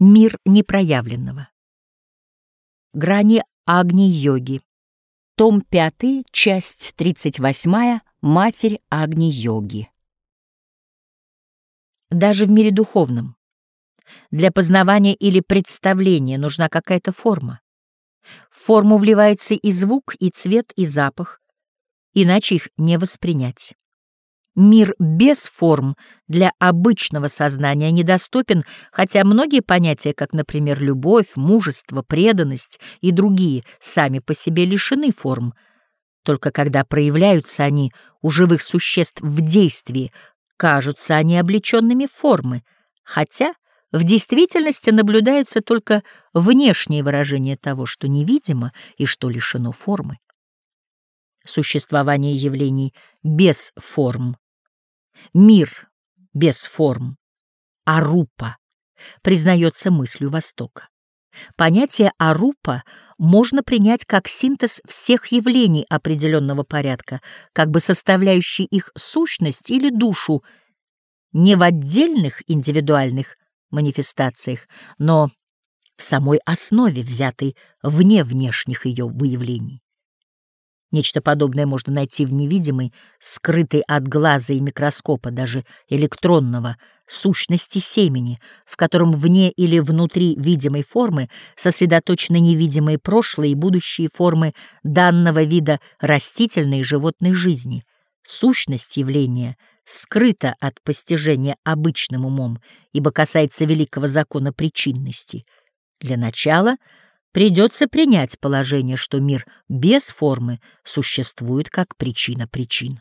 Мир непроявленного. Грани Агни-йоги. Том 5, часть 38, Матерь Агни-йоги. Даже в мире духовном для познавания или представления нужна какая-то форма. В форму вливается и звук, и цвет, и запах, иначе их не воспринять. Мир без форм для обычного сознания недоступен, хотя многие понятия, как, например, любовь, мужество, преданность и другие, сами по себе лишены форм. Только когда проявляются они у живых существ в действии, кажутся они облеченными формы, хотя в действительности наблюдаются только внешние выражения того, что невидимо и что лишено формы. Существование явлений без форм Мир без форм, арупа, признается мыслью Востока. Понятие арупа можно принять как синтез всех явлений определенного порядка, как бы составляющий их сущность или душу, не в отдельных индивидуальных манифестациях, но в самой основе, взятой вне внешних ее выявлений. Нечто подобное можно найти в невидимой, скрытой от глаза и микроскопа, даже электронного, сущности семени, в котором вне или внутри видимой формы сосредоточены невидимые прошлые и будущие формы данного вида растительной и животной жизни. Сущность явления скрыта от постижения обычным умом, ибо касается великого закона причинности. Для начала — придется принять положение, что мир без формы существует как причина причин.